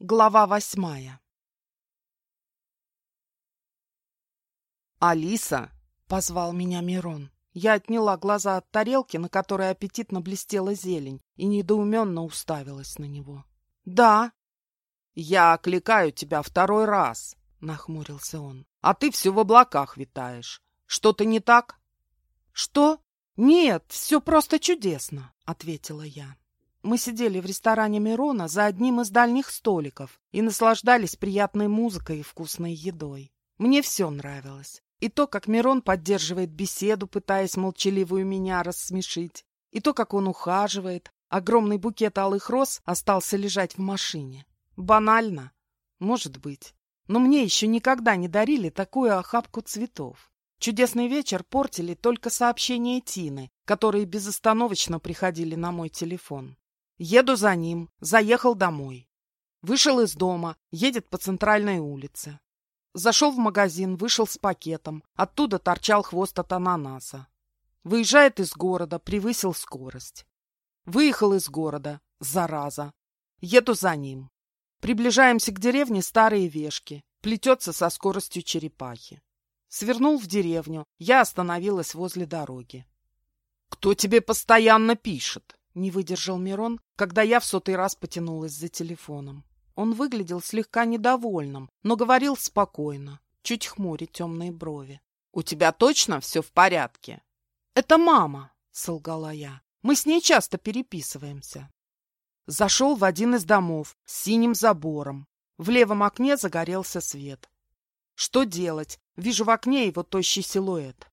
Глава восьмая «Алиса!» — позвал меня Мирон. Я отняла глаза от тарелки, на которой аппетитно блестела зелень, и недоуменно уставилась на него. «Да!» «Я окликаю тебя второй раз!» — нахмурился он. «А ты все в облаках витаешь. Что-то не так?» «Что? Нет, все просто чудесно!» — ответила я. Мы сидели в ресторане Мирона за одним из дальних столиков и наслаждались приятной музыкой и вкусной едой. Мне все нравилось. И то, как Мирон поддерживает беседу, пытаясь молчаливую меня рассмешить, и то, как он ухаживает. Огромный букет алых роз остался лежать в машине. Банально? Может быть. Но мне еще никогда не дарили такую охапку цветов. Чудесный вечер портили только сообщения Тины, которые безостановочно приходили на мой телефон. Еду за ним, заехал домой. Вышел из дома, едет по центральной улице. Зашел в магазин, вышел с пакетом. Оттуда торчал хвост от ананаса. Выезжает из города, превысил скорость. Выехал из города, зараза. Еду за ним. Приближаемся к деревне Старые Вешки. Плетется со скоростью черепахи. Свернул в деревню. Я остановилась возле дороги. «Кто тебе постоянно пишет?» Не выдержал Мирон, когда я в сотый раз потянулась за телефоном. Он выглядел слегка недовольным, но говорил спокойно, чуть хмуря темные брови. «У тебя точно все в порядке?» «Это мама», — солгала я. «Мы с ней часто переписываемся». Зашел в один из домов с синим забором. В левом окне загорелся свет. Что делать? Вижу в окне его тощий силуэт.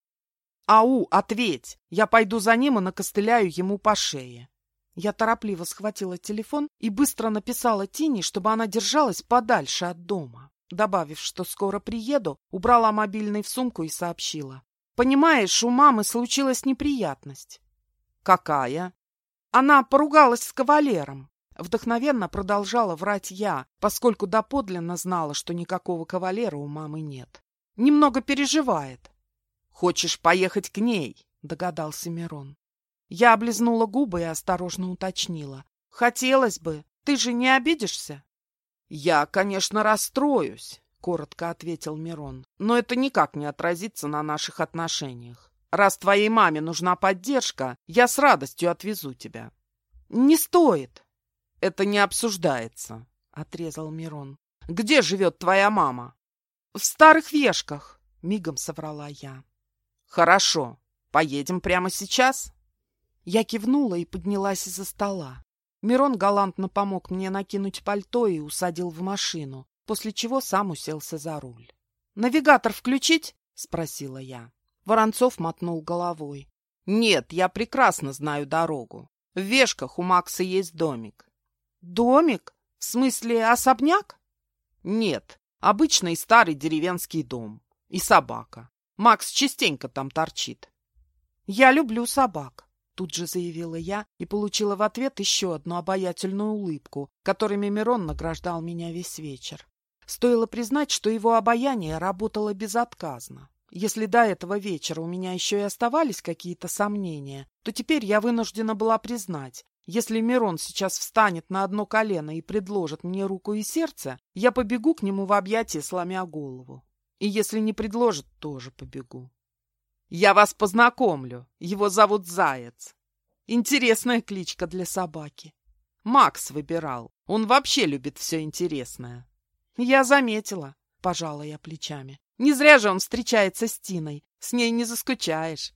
«Ау, ответь! Я пойду за ним и накостыляю ему по шее». Я торопливо схватила телефон и быстро написала Тине, чтобы она держалась подальше от дома. Добавив, что скоро приеду, убрала мобильный в сумку и сообщила. «Понимаешь, у мамы случилась неприятность». «Какая?» Она поругалась с кавалером. Вдохновенно продолжала врать я, поскольку доподлинно знала, что никакого кавалера у мамы нет. Немного переживает. «Хочешь поехать к ней?» — догадался Мирон. Я облизнула губы и осторожно уточнила. «Хотелось бы. Ты же не обидишься?» «Я, конечно, расстроюсь», — коротко ответил Мирон. «Но это никак не отразится на наших отношениях. Раз твоей маме нужна поддержка, я с радостью отвезу тебя». «Не стоит». «Это не обсуждается», — отрезал Мирон. «Где живет твоя мама?» «В старых вешках», — мигом соврала я. «Хорошо. Поедем прямо сейчас?» Я кивнула и поднялась из-за стола. Мирон галантно помог мне накинуть пальто и усадил в машину, после чего сам уселся за руль. «Навигатор включить?» — спросила я. Воронцов мотнул головой. «Нет, я прекрасно знаю дорогу. В Вешках у Макса есть домик». «Домик? В смысле особняк?» «Нет, обычный старый деревенский дом. И собака. Макс частенько там торчит». «Я люблю собак», Тут же заявила я и получила в ответ еще одну обаятельную улыбку, которыми Мирон награждал меня весь вечер. Стоило признать, что его обаяние работало безотказно. Если до этого вечера у меня еще и оставались какие-то сомнения, то теперь я вынуждена была признать, если Мирон сейчас встанет на одно колено и предложит мне руку и сердце, я побегу к нему в объятия, сломя голову. И если не предложит, тоже побегу. Я вас познакомлю. Его зовут Заяц. Интересная кличка для собаки. Макс выбирал. Он вообще любит все интересное. Я заметила, пожала я плечами. Не зря же он встречается с Тиной. С ней не заскучаешь.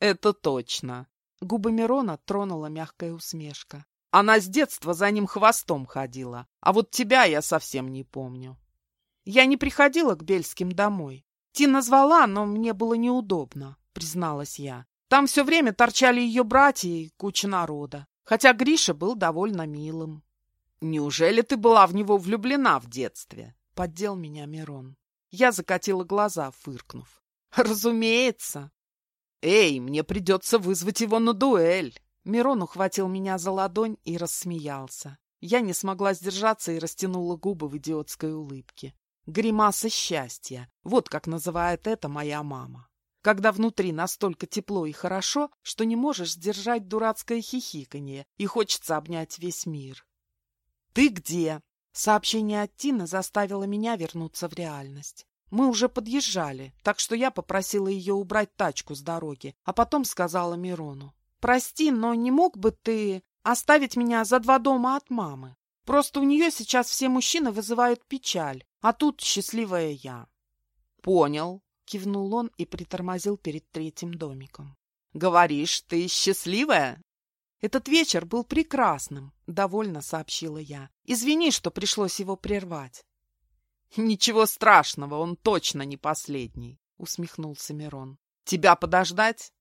Это точно. Губы Мирона тронула мягкая усмешка. Она с детства за ним хвостом ходила, а вот тебя я совсем не помню. Я не приходила к Бельским домой. Тина звала, но мне было неудобно, призналась я. Там все время торчали ее братья и куча народа, хотя Гриша был довольно милым. «Неужели ты была в него влюблена в детстве?» — поддел меня Мирон. Я закатила глаза, фыркнув. «Разумеется!» «Эй, мне придется вызвать его на дуэль!» Мирон ухватил меня за ладонь и рассмеялся. Я не смогла сдержаться и растянула губы в идиотской улыбке. Гримаса счастья. Вот как называет это моя мама. Когда внутри настолько тепло и хорошо, что не можешь сдержать дурацкое хихиканье и хочется обнять весь мир. «Ты где?» — Сообщение от Тины заставило меня вернуться в реальность. Мы уже подъезжали, так что я попросила ее убрать тачку с дороги, а потом сказала Мирону. «Прости, но не мог бы ты оставить меня за два дома от мамы? Просто у нее сейчас все мужчины вызывают печаль, а тут счастливая я». «Понял», — кивнул он и притормозил перед третьим домиком. «Говоришь, ты счастливая?» «Этот вечер был прекрасным», — довольно сообщила я. «Извини, что пришлось его прервать». «Ничего страшного, он точно не последний», — усмехнулся Мирон. «Тебя подождать?»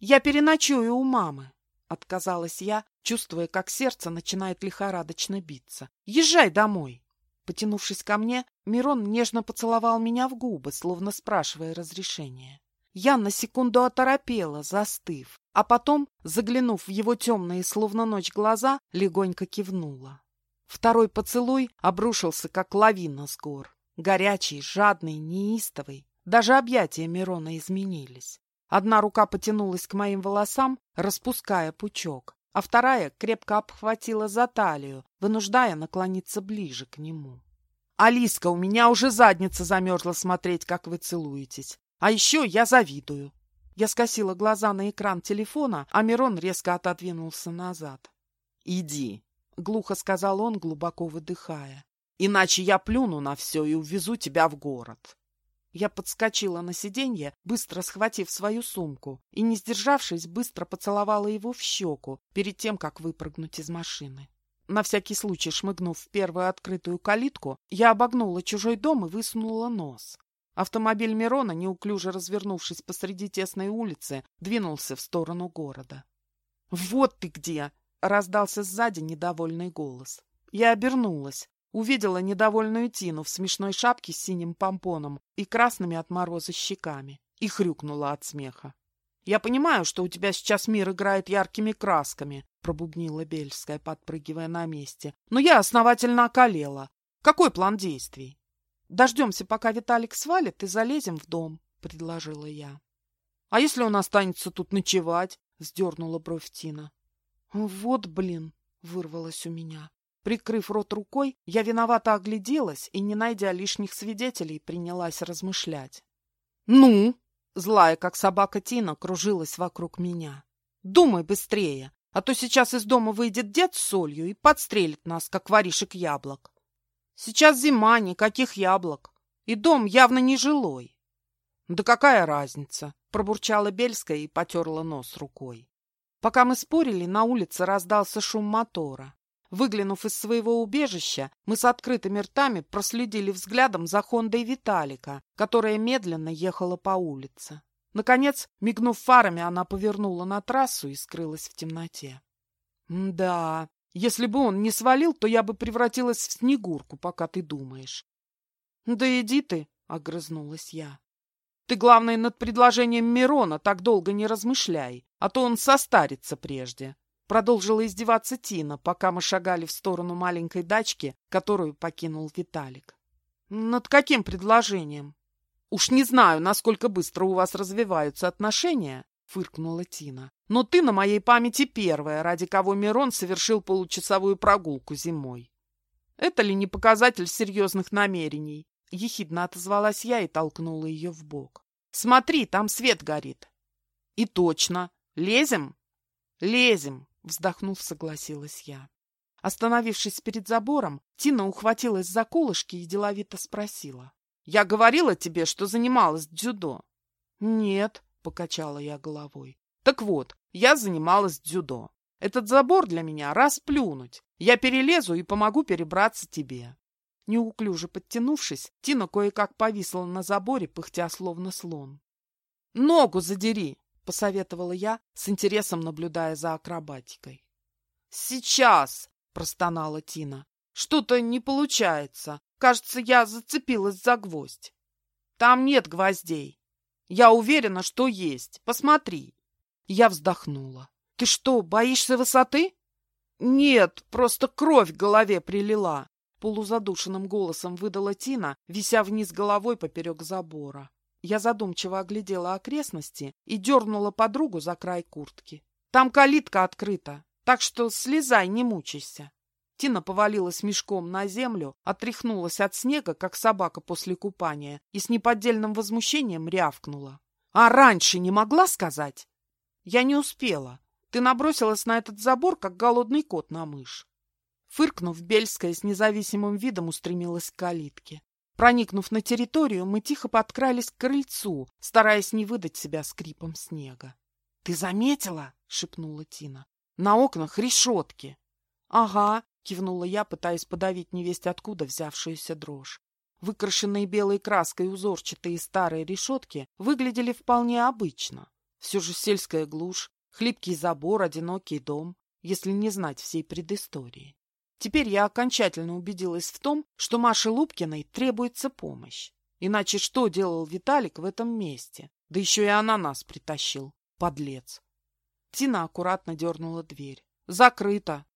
«Я переночую у мамы», — отказалась я, чувствуя, как сердце начинает лихорадочно биться. «Езжай домой». Потянувшись ко мне, Мирон нежно поцеловал меня в губы, словно спрашивая разрешения. Я на секунду оторопела, застыв, а потом, заглянув в его темные, словно ночь, глаза, легонько кивнула. Второй поцелуй обрушился, как лавина с гор. Горячий, жадный, неистовый. Даже объятия Мирона изменились. Одна рука потянулась к моим волосам, распуская пучок, а вторая крепко обхватила за талию, вынуждая наклониться ближе к нему. «Алиска, у меня уже задница замерзла смотреть, как вы целуетесь. А еще я завидую. Я скосила глаза на экран телефона, а Мирон резко отодвинулся назад. «Иди», — глухо сказал он, глубоко выдыхая. «Иначе я плюну на все и увезу тебя в город». Я подскочила на сиденье, быстро схватив свою сумку, и, не сдержавшись, быстро поцеловала его в щеку перед тем, как выпрыгнуть из машины. На всякий случай, шмыгнув в первую открытую калитку, я обогнула чужой дом и высунула нос. Автомобиль Мирона, неуклюже развернувшись посреди тесной улицы, двинулся в сторону города. «Вот ты где!» — раздался сзади недовольный голос. Я обернулась, увидела недовольную Тину в смешной шапке с синим помпоном и красными от мороза щеками и хрюкнула от смеха. «Я понимаю, что у тебя сейчас мир играет яркими красками», — пробубнила Бельская, подпрыгивая на месте. «Но я основательно околела. Какой план действий?» Дождемся, пока Виталик свалит, и залезем в дом, — предложила я. — А если он останется тут ночевать? — вздернула бровь Тина. — Вот блин, — вырвалось у меня. Прикрыв рот рукой, я виновато огляделась и, не найдя лишних свидетелей, принялась размышлять. «Ну?» — злая, как собака Тина, кружилась вокруг меня. «Думай быстрее, а то сейчас из дома выйдет дед с солью и подстрелит нас, как воришек яблок». Сейчас зима, никаких яблок. И дом явно не жилой. Да какая разница? Пробурчала Бельская и потерла нос рукой. Пока мы спорили, на улице раздался шум мотора. Выглянув из своего убежища, мы с открытыми ртами проследили взглядом за Хондой Виталика, которая медленно ехала по улице. Наконец, мигнув фарами, она повернула на трассу и скрылась в темноте. «Да, если бы он не свалил, то я бы превратилась в снегурку, пока ты думаешь. — Да иди ты, — огрызнулась я. — Ты, главное, над предложением Мирона так долго не размышляй, а то он состарится прежде. Продолжила издеваться Тина, пока мы шагали в сторону маленькой дачки, которую покинул Виталик. — Над каким предложением? — Уж не знаю, насколько быстро у вас развиваются отношения, — фыркнула Тина. «Но ты на моей памяти первая, ради кого Мирон совершил получасовую прогулку зимой. Это ли не показатель серьезных намерений?» Ехидно отозвалась я и толкнула ее в бок. «Смотри, там свет горит». «И точно. Лезем?» «Лезем», — вздохнув, согласилась я. Остановившись перед забором, Тина ухватилась за колышки и деловито спросила. «Я говорила тебе, что занималась дзюдо?» «Нет», покачала я головой. Так вот, я занималась дзюдо. Этот забор для меня расплюнуть. Я перелезу и помогу перебраться тебе. Неуклюже подтянувшись, Тина кое-как повисла на заборе, пыхтя словно слон. «Ногу задери!» — посоветовала я, с интересом наблюдая за акробатикой. «Сейчас!» — простонала Тина. «Что-то не получается. Кажется, я зацепилась за гвоздь». «Там нет гвоздей. Я уверена, что есть. Посмотри. Я вздохнула. Ты что, боишься высоты? Нет, просто кровь к голове прилила. Полузадушенным голосом выдала Тина, вися вниз головой поперек забора. Я задумчиво оглядела окрестности и дернула подругу за край куртки. Там калитка открыта, так что слезай, не мучайся. Тина повалилась мешком на землю, отряхнулась от снега, как собака после купания, и с неподдельным возмущением рявкнула. «А раньше не могла сказать?» «Я не успела. Ты набросилась на этот забор, как голодный кот на мышь». Фыркнув, Бельская с независимым видом устремилась к калитке. Проникнув на территорию, мы тихо подкрались к крыльцу, стараясь не выдать себя скрипом снега. — Ты заметила? — шепнула Тина. — На окнах решетки. — Ага, — кивнула я, пытаясь подавить невесть откуда взявшуюся дрожь. Выкрашенные белой краской узорчатые старые решетки выглядели вполне обычно. Все же сельская глушь, хлипкий забор, одинокий дом, если не знать всей предыстории. Теперь я окончательно убедилась в том, что Маше Лубкиной требуется помощь. Иначе что делал Виталик в этом месте? Да еще и ананас притащил. Подлец. Тина аккуратно дернула дверь. Закрыто.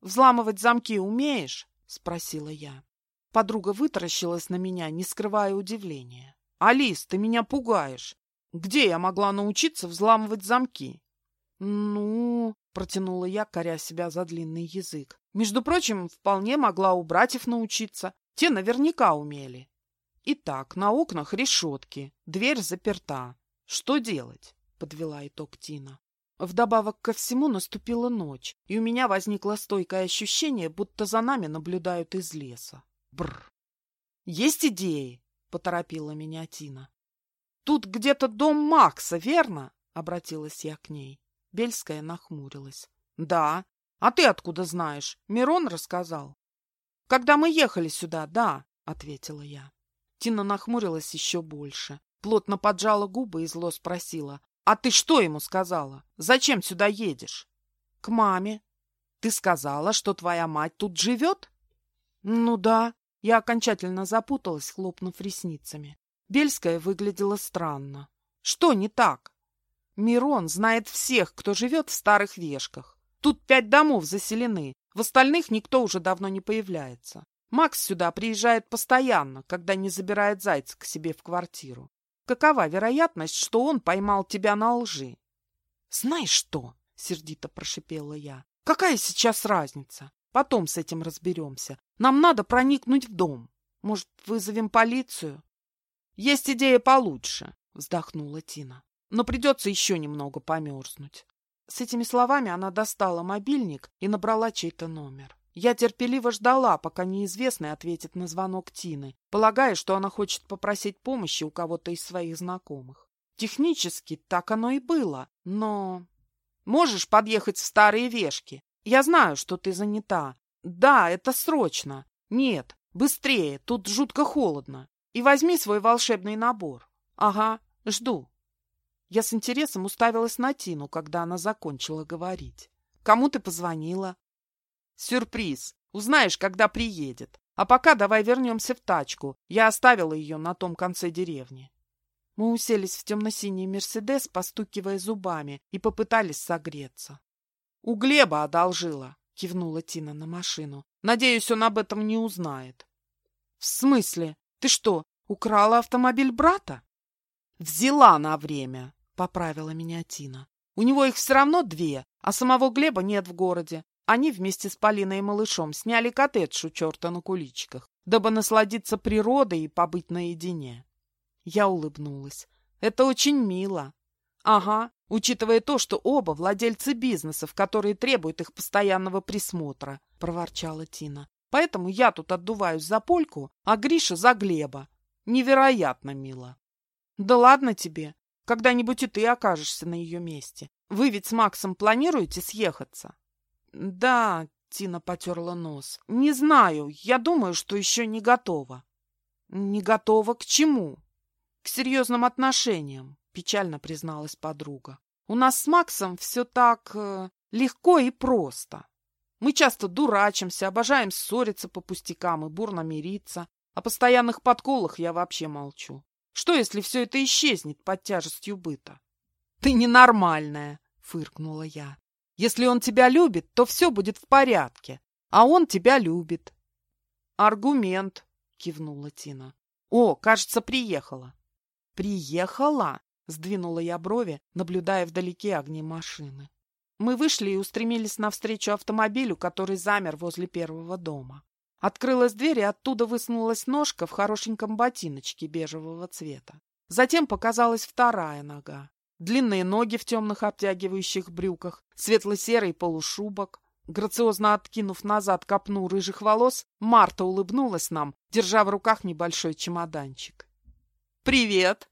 Взламывать замки умеешь? Спросила я. Подруга вытаращилась на меня, не скрывая удивления. Алис, ты меня пугаешь. Где я могла научиться взламывать замки? Ну, протянула я, коря себя за длинный язык. Между прочим, вполне могла у братьев научиться. Те наверняка умели. Итак, на окнах решетки, дверь заперта. Что делать? Подвела итог Тина. Вдобавок ко всему наступила ночь, и у меня возникло стойкое ощущение, будто за нами наблюдают из леса. Бр. Есть идеи? Поторопила меня Тина. Тут где-то дом Макса, верно? Обратилась я к ней. Бельская нахмурилась. — Да. А ты откуда знаешь? Мирон рассказал. — Когда мы ехали сюда, да, — ответила я. Тина нахмурилась еще больше. Плотно поджала губы и зло спросила. — А ты что ему сказала? Зачем сюда едешь? — К маме. — Ты сказала, что твоя мать тут живет? — Ну да. Я окончательно запуталась, хлопнув ресницами. Бельская выглядела странно. — Что не так? Мирон знает всех, кто живет в старых вешках. Тут пять домов заселены, в остальных никто уже давно не появляется. Макс сюда приезжает постоянно, когда не забирает зайца к себе в квартиру. Какова вероятность, что он поймал тебя на лжи? — Знаешь что? — сердито прошипела я. — Какая сейчас разница? Потом с этим разберемся. Нам надо проникнуть в дом. Может, вызовем полицию? — Есть идея получше, — вздохнула Тина но придется еще немного померзнуть. С этими словами она достала мобильник и набрала чей-то номер. Я терпеливо ждала, пока неизвестный ответит на звонок Тины, полагая, что она хочет попросить помощи у кого-то из своих знакомых. Технически так оно и было, но... Можешь подъехать в старые вешки? Я знаю, что ты занята. Да, это срочно. Нет, быстрее, тут жутко холодно. И возьми свой волшебный набор. Ага, жду. Я с интересом уставилась на Тину, когда она закончила говорить. «Кому ты позвонила?» «Сюрприз. Узнаешь, когда приедет. А пока давай вернемся в тачку. Я оставила ее на том конце деревни». Мы уселись в темно-синий «Мерседес», постукивая зубами, и попытались согреться. «У Глеба одолжила», — кивнула Тина на машину. «Надеюсь, он об этом не узнает». «В смысле? Ты что, украла автомобиль брата?» «Взяла на время», — поправила меня Тина. «У него их все равно две, а самого Глеба нет в городе. Они вместе с Полиной и малышом сняли коттедж у черта на куличках, дабы насладиться природой и побыть наедине». Я улыбнулась. «Это очень мило». «Ага, учитывая то, что оба владельцы бизнесов, которые требуют их постоянного присмотра», — проворчала Тина. «Поэтому я тут отдуваюсь за Польку, а Гриша за Глеба. Невероятно мило». «Да ладно тебе. Когда-нибудь и ты окажешься на ее месте. Вы ведь с Максом планируете съехаться? Да, Тина потерла нос. Не знаю, я думаю, что еще не готова. Не готова к чему? К серьезным отношениям, печально призналась подруга. У нас с Максом все так э, легко и просто. Мы часто дурачимся, обожаем ссориться по пустякам и бурно мириться. О постоянных подколах я вообще молчу. Что, если все это исчезнет под тяжестью быта? — Ты ненормальная, — фыркнула я. — Если он тебя любит, то все будет в порядке, а он тебя любит. — Аргумент, — кивнула Тина. — О, кажется, приехала. — Приехала? — сдвинула я брови, наблюдая вдалеке огни машины. Мы вышли и устремились навстречу автомобилю, который замер возле первого дома. Открылась дверь, и оттуда высунулась ножка в хорошеньком ботиночке бежевого цвета. Затем показалась вторая нога. Длинные ноги в темных обтягивающих брюках, светло-серый полушубок. Грациозно откинув назад копну рыжих волос, Марта улыбнулась нам, держа в руках небольшой чемоданчик. «Привет!»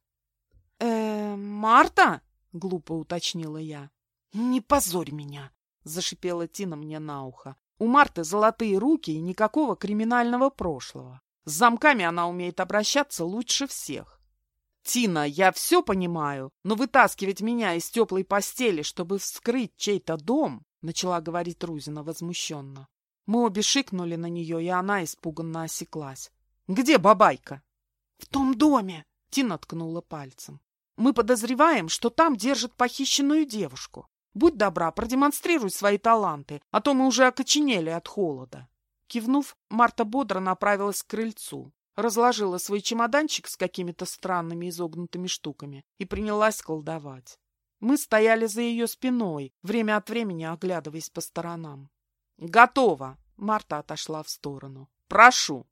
«Э, Марта?» — глупо уточнила я. «Не позорь меня!» — зашипела Тина мне на ухо. У Марты золотые руки и никакого криминального прошлого. С замками она умеет обращаться лучше всех. «Тина, я все понимаю, но вытаскивать меня из теплой постели, чтобы вскрыть чей-то дом...» — начала говорить Рузина возмущенно. Мы обе шикнули на нее, и она испуганно осеклась. «Где бабайка?» «В том доме!» — Тина ткнула пальцем. «Мы подозреваем, что там держат похищенную девушку. Будь добра, продемонстрируй свои таланты, а то мы уже окоченели от холода. Кивнув, Марта бодро направилась к крыльцу, разложила свой чемоданчик с какими-то странными изогнутыми штуками и принялась колдовать. Мы стояли за ее спиной, время от времени оглядываясь по сторонам. «Готово!» — Марта отошла в сторону. «Прошу!»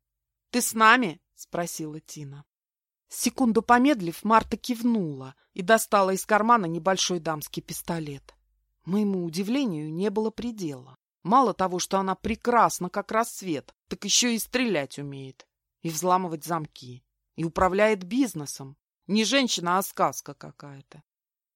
«Ты с нами?» — спросила Тина. Секунду помедлив, Марта кивнула и достала из кармана небольшой дамский пистолет. Моему удивлению не было предела. Мало того, что она прекрасна, как рассвет, так еще и стрелять умеет, и взламывать замки, и управляет бизнесом. Не женщина, а сказка какая-то.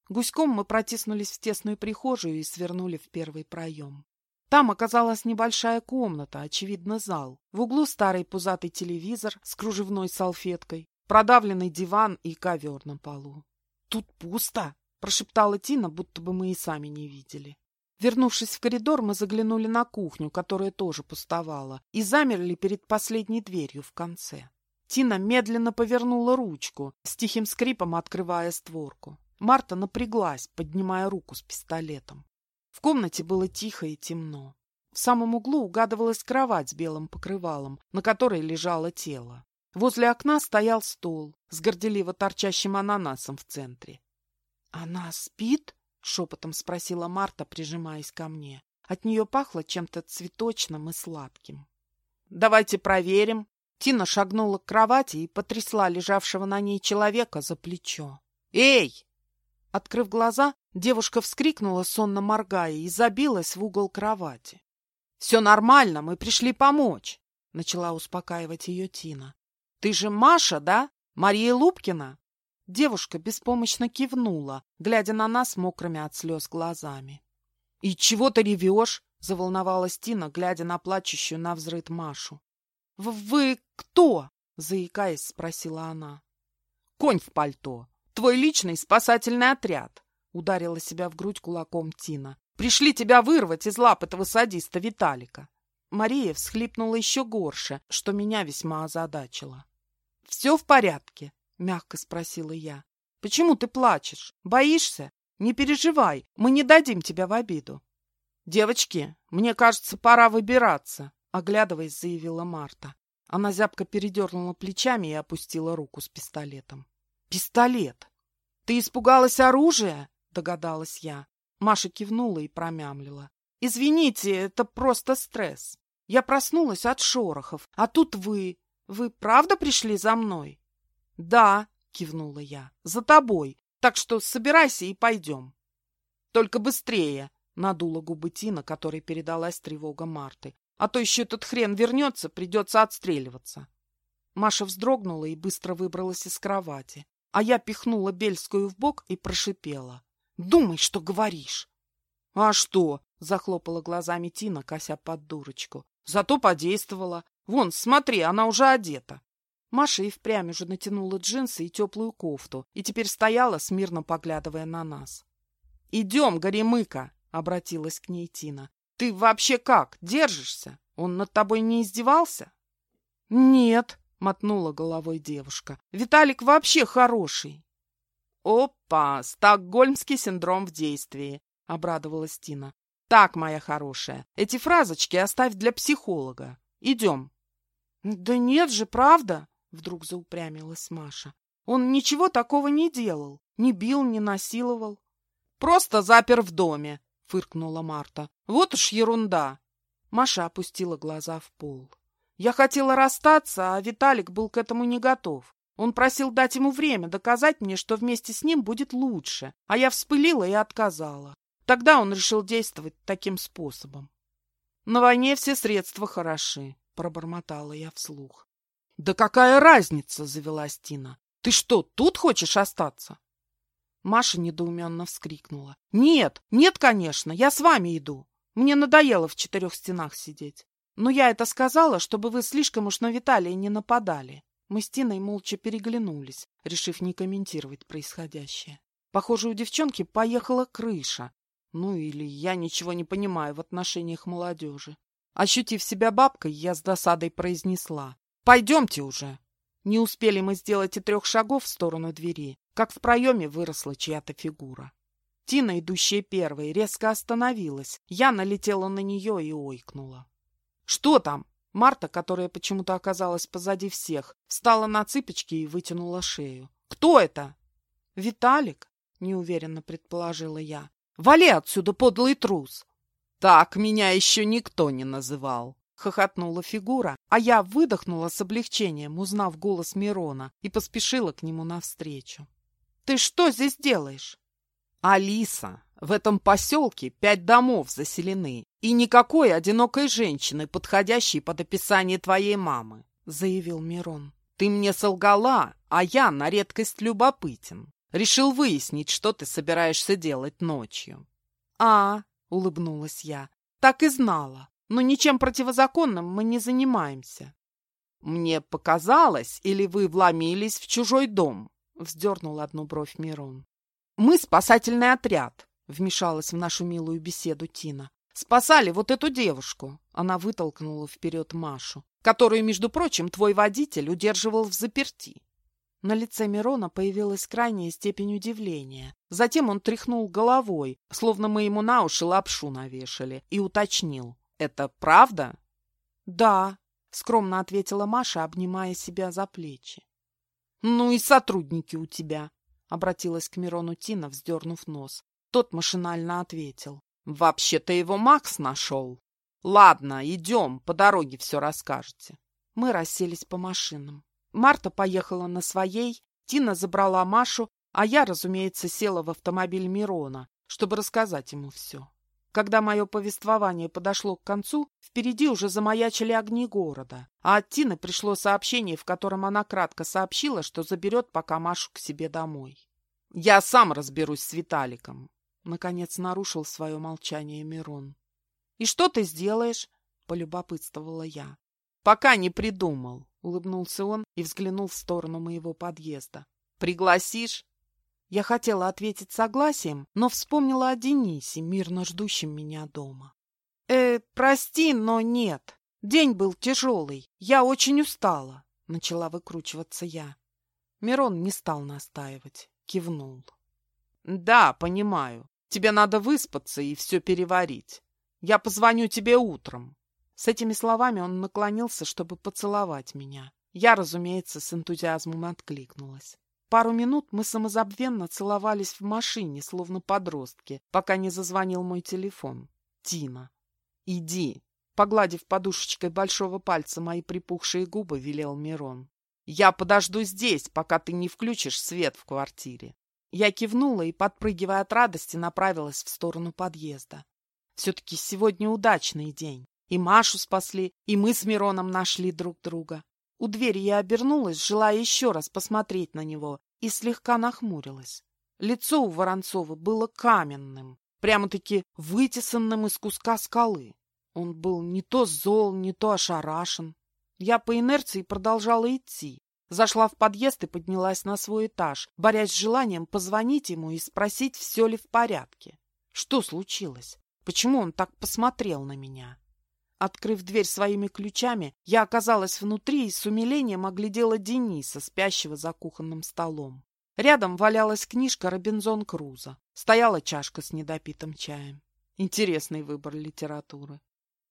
Гуськом мы протиснулись в тесную прихожую и свернули в первый проем. Там оказалась небольшая комната, очевидно, зал. В углу старый пузатый телевизор с кружевной салфеткой, продавленный диван и ковер на полу. «Тут пусто!» Прошептала Тина, будто бы мы и сами не видели. Вернувшись в коридор, мы заглянули на кухню, которая тоже пустовала, и замерли перед последней дверью в конце. Тина медленно повернула ручку, с тихим скрипом открывая створку. Марта напряглась, поднимая руку с пистолетом. В комнате было тихо и темно. В самом углу угадывалась кровать с белым покрывалом, на которой лежало тело. Возле окна стоял стол с горделиво торчащим ананасом в центре. «Она спит?» — шепотом спросила Марта, прижимаясь ко мне. От нее пахло чем-то цветочным и сладким. «Давайте проверим». Тина шагнула к кровати и потрясла лежавшего на ней человека за плечо. «Эй!» Открыв глаза, девушка вскрикнула, сонно моргая, и забилась в угол кровати. «Все нормально, мы пришли помочь», — начала успокаивать ее Тина. «Ты же Маша, да? Мария Лубкина?» Девушка беспомощно кивнула, глядя на нас мокрыми от слез глазами. — И чего ты ревешь? — заволновалась Тина, глядя на плачущую на взрыд Машу. — Вы кто? — заикаясь, спросила она. — Конь в пальто. Твой личный спасательный отряд. — ударила себя в грудь кулаком Тина. — Пришли тебя вырвать из лап этого садиста Виталика. Мария всхлипнула еще горше, что меня весьма озадачило. — Все в порядке? — мягко спросила я. — Почему ты плачешь? Боишься? Не переживай, мы не дадим тебя в обиду. — Девочки, мне кажется, пора выбираться, — оглядываясь, заявила Марта. Она зябко передернула плечами и опустила руку с пистолетом. — Пистолет! Ты испугалась оружия? — догадалась я. Маша кивнула и промямлила. — Извините, это просто стресс. Я проснулась от шорохов, а тут вы... Вы правда пришли за мной? — Да, — кивнула я, — за тобой. Так что собирайся и пойдем. — Только быстрее, — надула губы Тина, которой передалась тревога Марты. — А то еще этот хрен вернется, придется отстреливаться. Маша вздрогнула и быстро выбралась из кровати. А я пихнула Бельскую в бок и прошипела. — Думай, что говоришь. — А что? — захлопала глазами Тина, кося под дурочку. — Зато подействовала. Вон, смотри, она уже одета. Маша и впрямь уже натянула джинсы и теплую кофту и теперь стояла, смирно поглядывая на нас. — Идем, Горемыка! — обратилась к ней Тина. — Ты вообще как, держишься? Он над тобой не издевался? — Нет, — мотнула головой девушка. — Виталик вообще хороший. — Опа! Стокгольмский синдром в действии! — обрадовалась Тина. — Так, моя хорошая, эти фразочки оставь для психолога. Идем. — Да нет же, правда? Вдруг заупрямилась Маша. Он ничего такого не делал. Не бил, не насиловал. Просто запер в доме, фыркнула Марта. «Вот уж ерунда!» Маша опустила глаза в пол. Я хотела расстаться, а Виталик был к этому не готов. Он просил дать ему время, доказать мне, что вместе с ним будет лучше, а я вспылила и отказала. Тогда он решил действовать таким способом. «На войне все средства хороши», — пробормотала я вслух. «Да какая разница?» — завелась Тина. «Ты что, тут хочешь остаться?» Маша недоуменно вскрикнула. «Нет, нет, конечно, я с вами иду. Мне надоело в четырех стенах сидеть. Но я это сказала, чтобы вы слишком уж на Виталия не нападали». Мы с Тиной молча переглянулись, решив не комментировать происходящее. Похоже, у девчонки поехала крыша. Ну или я ничего не понимаю в отношениях молодежи. Ощутив себя бабкой, я с досадой произнесла. «Пойдемте уже!» Не успели мы сделать и трех шагов в сторону двери, как в проеме выросла чья-то фигура. Тина, идущая первой, резко остановилась. Я налетела на нее и ойкнула. «Что там?» Марта, которая почему-то оказалась позади всех, встала на цыпочки и вытянула шею. «Кто это?» «Виталик», — неуверенно предположила я. «Вали отсюда, подлый трус!» «Так меня еще никто не называл!» — хохотнула фигура, а я выдохнула с облегчением, узнав голос Мирона, и поспешила к нему навстречу. «Ты что здесь делаешь?» «Алиса, в этом поселке пять домов заселены, и никакой одинокой женщины, подходящей под описание твоей мамы», — заявил Мирон. «Ты мне солгала, а я на редкость любопытен. Решил выяснить, что ты собираешься делать ночью». «А, — улыбнулась я, — так и знала. Но ничем противозаконным мы не занимаемся». «Мне показалось, или вы вломились в чужой дом?» — вздернул одну бровь Мирон. «Мы спасательный отряд», — вмешалась в нашу милую беседу Тина. «Спасали вот эту девушку!» Она вытолкнула вперед Машу, которую, между прочим, твой водитель удерживал в заперти. На лице Мирона появилась крайняя степень удивления. Затем он тряхнул головой, словно мы ему на уши лапшу навешали, и уточнил. «Это правда?» «Да», — скромно ответила Маша, обнимая себя за плечи. «Ну и сотрудники у тебя», — обратилась к Мирону Тина, вздернув нос. Тот машинально ответил. «Вообще-то его Макс нашел. Ладно, идем, по дороге все расскажете». Мы расселись по машинам. Марта поехала на своей, Тина забрала Машу, а я, разумеется, села в автомобиль Мирона, чтобы рассказать ему все. Когда мое повествование подошло к концу, впереди уже замаячили огни города, а от Тины пришло сообщение, в котором она кратко сообщила, что заберет пока Машу к себе домой. «Я сам разберусь с Виталиком. Наконец нарушил свое молчание Мирон. «И что ты сделаешь?» — полюбопытствовала я. «Пока не придумал», — улыбнулся он и взглянул в сторону моего подъезда. «Пригласишь?» Я хотела ответить согласием, но вспомнила о Денисе, мирно ждущем меня дома. «Э, прости, но нет. День был тяжелый. Я очень устала», — начала выкручиваться я. Мирон не стал настаивать, кивнул. «Да, понимаю. Тебе надо выспаться и все переварить. Я позвоню тебе утром. С этими словами он наклонился, чтобы поцеловать меня. Я, разумеется, с энтузиазмом откликнулась. Пару минут мы самозабвенно целовались в машине, словно подростки, пока не зазвонил мой телефон. Тина. «Иди!» Погладив подушечкой большого пальца мои припухшие губы, велел Мирон. «Я подожду здесь, пока ты не включишь свет в квартире. Я кивнула и, подпрыгивая от радости, направилась в сторону подъезда. Все-таки сегодня удачный день. И Машу спасли, и мы с Мироном нашли друг друга. У двери я обернулась, желая еще раз посмотреть на него, и слегка нахмурилась. Лицо у Воронцова было каменным, прямо-таки вытесанным из куска скалы. Он был не то зол, не то ошарашен. Я по инерции продолжала идти, Зашла в подъезд и поднялась на свой этаж, борясь с желанием позвонить ему и спросить, все ли в порядке. Что случилось? Почему он так посмотрел на меня? Открыв дверь своими ключами, я оказалась внутри и с умилением оглядела Дениса, спящего за кухонным столом. Рядом валялась книжка «Робинзон Крузо». Стояла чашка с недопитым чаем. Интересный выбор литературы.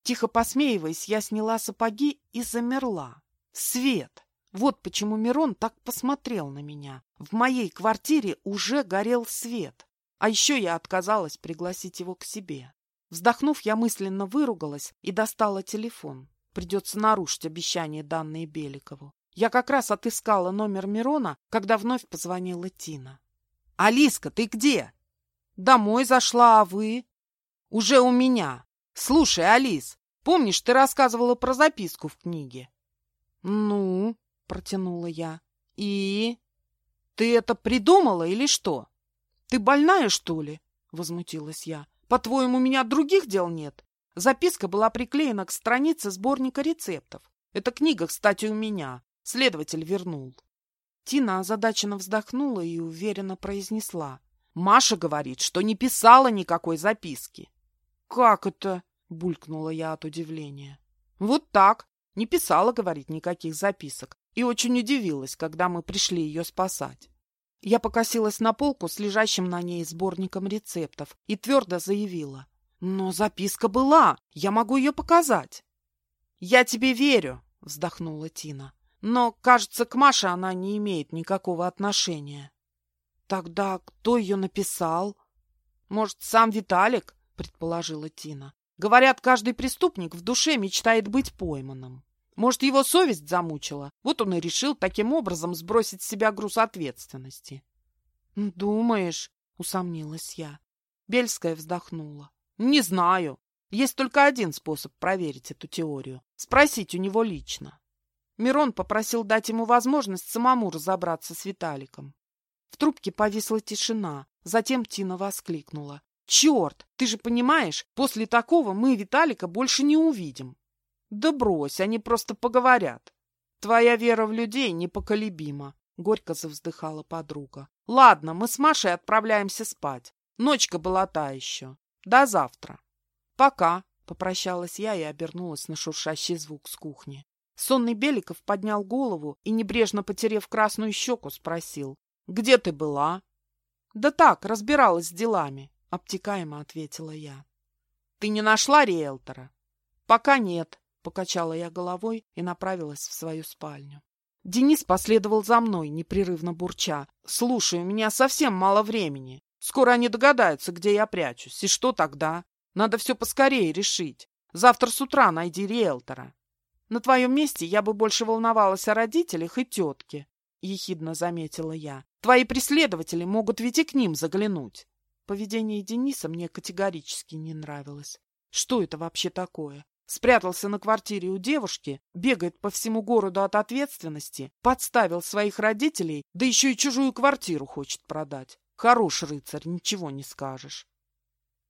Тихо посмеиваясь, я сняла сапоги и замерла. Свет! Вот почему Мирон так посмотрел на меня. В моей квартире уже горел свет. А еще я отказалась пригласить его к себе. Вздохнув, я мысленно выругалась и достала телефон. Придется нарушить обещание, данные Беликову. Я как раз отыскала номер Мирона, когда вновь позвонила Тина. «Алиска, ты где?» «Домой зашла, а вы?» «Уже у меня. Слушай, Алис, помнишь, ты рассказывала про записку в книге?» «Ну?» — протянула я. «И? Ты это придумала или что? Ты больная, что ли?» — возмутилась я. «По-твоему, у меня других дел нет?» Записка была приклеена к странице сборника рецептов. Эта книга, кстати, у меня. Следователь вернул. Тина озадаченно вздохнула и уверенно произнесла. Маша говорит, что не писала никакой записки. «Как это?» — булькнула я от удивления. «Вот так. Не писала, говорит, никаких записок. И очень удивилась, когда мы пришли ее спасать. Я покосилась на полку с лежащим на ней сборником рецептов и твердо заявила. «Но записка была. Я могу ее показать». «Я тебе верю», — вздохнула Тина. «Но, кажется, к Маше она не имеет никакого отношения». Тогда кто ее написал? Может, сам Виталик? Предположила Тина. Говорят, каждый преступник в душе мечтает быть пойманным. Может, его совесть замучила? Вот он и решил таким образом сбросить с себя груз ответственности. «Думаешь?» — усомнилась я. Бельская вздохнула. «Не знаю. Есть только один способ проверить эту теорию. Спросить у него лично». Мирон попросил дать ему возможность самому разобраться с Виталиком. В трубке повисла тишина. Затем Тина воскликнула. «Черт! Ты же понимаешь, после такого мы Виталика больше не увидим!» «Да брось, они просто поговорят!» «Твоя вера в людей непоколебима!» Горько завздыхала подруга. «Ладно, мы с Машей отправляемся спать. Ночка была та еще. До завтра!» «Пока!» — попрощалась я и обернулась на шуршащий звук с кухни. Сонный Беликов поднял голову и, небрежно потерев красную щеку, спросил. Где ты была? Да так, разбиралась с делами, обтекаемо ответила я. Ты не нашла риэлтора? Пока нет, покачала я головой и направилась в свою спальню. Денис последовал за мной, непрерывно бурча. «Слушай, у меня совсем мало времени. Скоро они догадаются, где я прячусь. И что тогда? Надо все поскорее решить. Завтра с утра найди риэлтора. На твоем месте я бы больше волновалась о родителях и тетке», — ехидно заметила я. Твои преследователи могут ведь и к ним заглянуть. Поведение Дениса мне категорически не нравилось. Что это вообще такое? Спрятался на квартире у девушки, бегает по всему городу от ответственности, подставил своих родителей, да еще и чужую квартиру хочет продать. Хорош рыцарь, ничего не скажешь.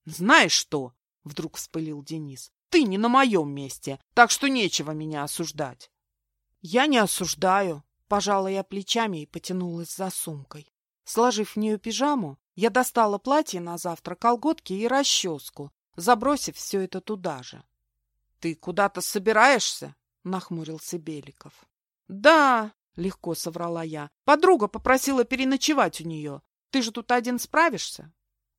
Знаешь что? Вдруг вспылил Денис. Ты не на моем месте, так что нечего меня осуждать. Я не осуждаю, Пожала я плечами и потянулась за сумкой. Сложив в нее пижаму, я достала платье на завтра, колготки и расческу, забросив все это туда же. — Ты куда-то собираешься? — нахмурился Беликов. — Да, — легко соврала я. — Подруга попросила переночевать у нее. Ты же тут один справишься?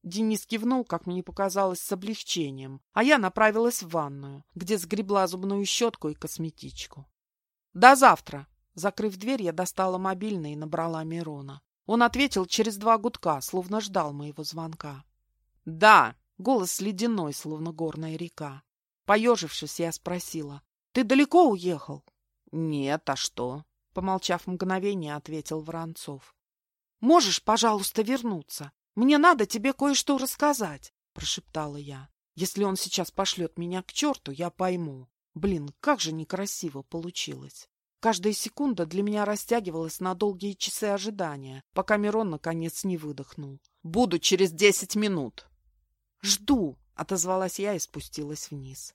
Денис кивнул, как мне показалось, с облегчением, а я направилась в ванную, где сгребла зубную щетку и косметичку. — До завтра! Закрыв дверь, я достала мобильный и набрала Мирона. Он ответил через два гудка, словно ждал моего звонка. «Да!» — голос ледяной, словно горная река. Поежившись, я спросила. «Ты далеко уехал?» «Нет, а что?» — помолчав мгновение, ответил Воронцов. «Можешь, пожалуйста, вернуться? Мне надо тебе кое-что рассказать», — прошептала я. «Если он сейчас пошлет меня к черту, я пойму. Блин, как же некрасиво получилось». Каждая секунда для меня растягивалась на долгие часы ожидания, пока Мирон наконец не выдохнул. «Буду через десять минут!» «Жду!» — отозвалась я и спустилась вниз.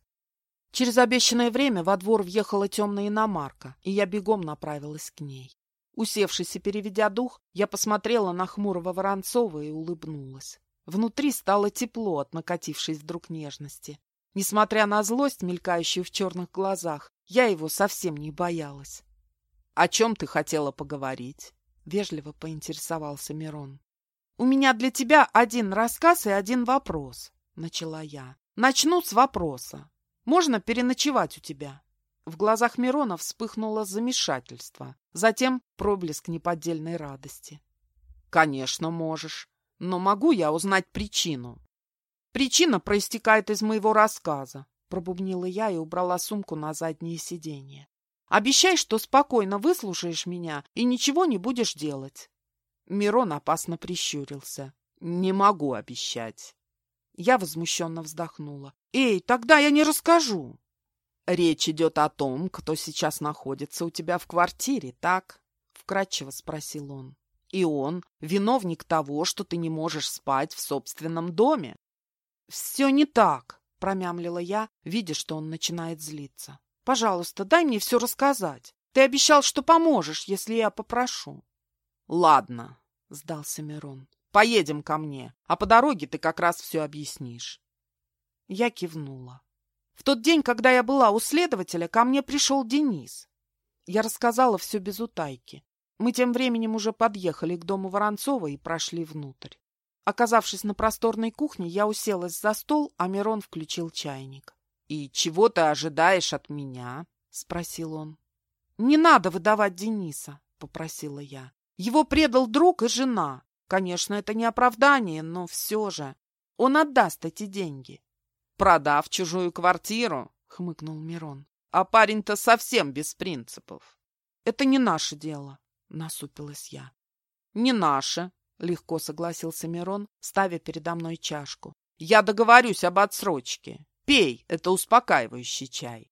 Через обещанное время во двор въехала темная иномарка, и я бегом направилась к ней. Усевшись и переведя дух, я посмотрела на хмурого Воронцова и улыбнулась. Внутри стало тепло от накатившей вдруг нежности. Несмотря на злость, мелькающую в черных глазах, я его совсем не боялась. — О чем ты хотела поговорить? — вежливо поинтересовался Мирон. — У меня для тебя один рассказ и один вопрос, — начала я. — Начну с вопроса. Можно переночевать у тебя? В глазах Мирона вспыхнуло замешательство, затем проблеск неподдельной радости. — Конечно, можешь. Но могу я узнать причину? Причина проистекает из моего рассказа, пробубнила я и убрала сумку на заднее сиденье. Обещай, что спокойно выслушаешь меня и ничего не будешь делать. Мирон опасно прищурился. Не могу обещать. Я возмущенно вздохнула. Эй, тогда я не расскажу. Речь идет о том, кто сейчас находится у тебя в квартире, так? Вкратчиво спросил он. И он виновник того, что ты не можешь спать в собственном доме. Все не так, промямлила я, видя, что он начинает злиться. Пожалуйста, дай мне все рассказать. Ты обещал, что поможешь, если я попрошу. Ладно, сдался Мирон. Поедем ко мне, а по дороге ты как раз все объяснишь. Я кивнула. В тот день, когда я была у следователя, ко мне пришел Денис. Я рассказала все без утайки. Мы тем временем уже подъехали к дому Воронцова и прошли внутрь. Оказавшись на просторной кухне, я уселась за стол, а Мирон включил чайник. «И чего ты ожидаешь от меня?» — спросил он. «Не надо выдавать Дениса», — попросила я. «Его предал друг и жена. Конечно, это не оправдание, но все же. Он отдаст эти деньги». «Продав чужую квартиру?» — хмыкнул Мирон. «А парень-то совсем без принципов». «Это не наше дело», — насупилась я. «Не наше», — легко согласился Мирон, ставя передо мной чашку. «Я договорюсь об отсрочке. Пей, это успокаивающий чай.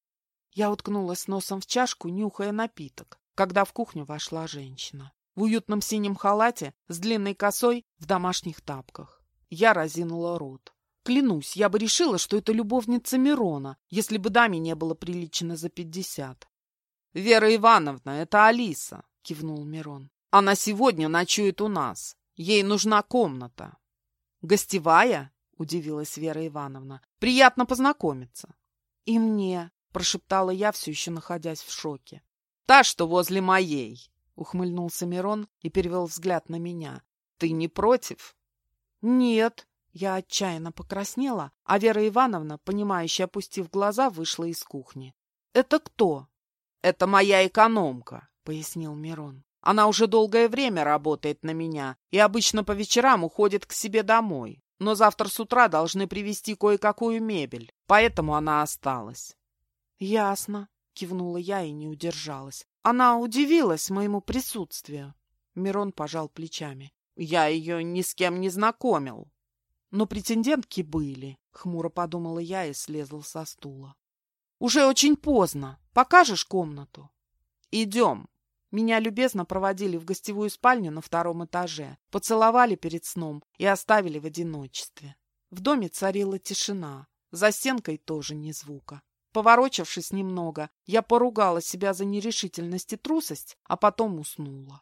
Я уткнулась носом в чашку, нюхая напиток, когда в кухню вошла женщина. В уютном синем халате, с длинной косой, в домашних тапках. Я разинула рот. Клянусь, я бы решила, что это любовница Мирона, если бы даме не было прилично за пятьдесят. — Вера Ивановна, это Алиса, — кивнул Мирон. — Она сегодня ночует у нас. Ей нужна комната. — Гостевая? — удивилась Вера Ивановна. — Приятно познакомиться. — И мне, — прошептала я, все еще находясь в шоке. — Та, что возле моей, — ухмыльнулся Мирон и перевел взгляд на меня. — Ты не против? — Нет. Я отчаянно покраснела, а Вера Ивановна, понимающе опустив глаза, вышла из кухни. — Это кто? — Это моя экономка, — пояснил Мирон. Она уже долгое время работает на меня и обычно по вечерам уходит к себе домой. Но завтра с утра должны привезти кое-какую мебель, поэтому она осталась. — Ясно, — кивнула я и не удержалась. Она удивилась моему присутствию. Мирон пожал плечами. — Я ее ни с кем не знакомил. Но претендентки были, — хмуро подумала я и слезла со стула. — Уже очень поздно. Покажешь комнату? — Идем, меня любезно проводили в гостевую спальню на втором этаже, поцеловали перед сном и оставили в одиночестве. В доме царила тишина, за стенкой тоже ни звука. Поворочившись немного, я поругала себя за нерешительность и трусость, а потом уснула.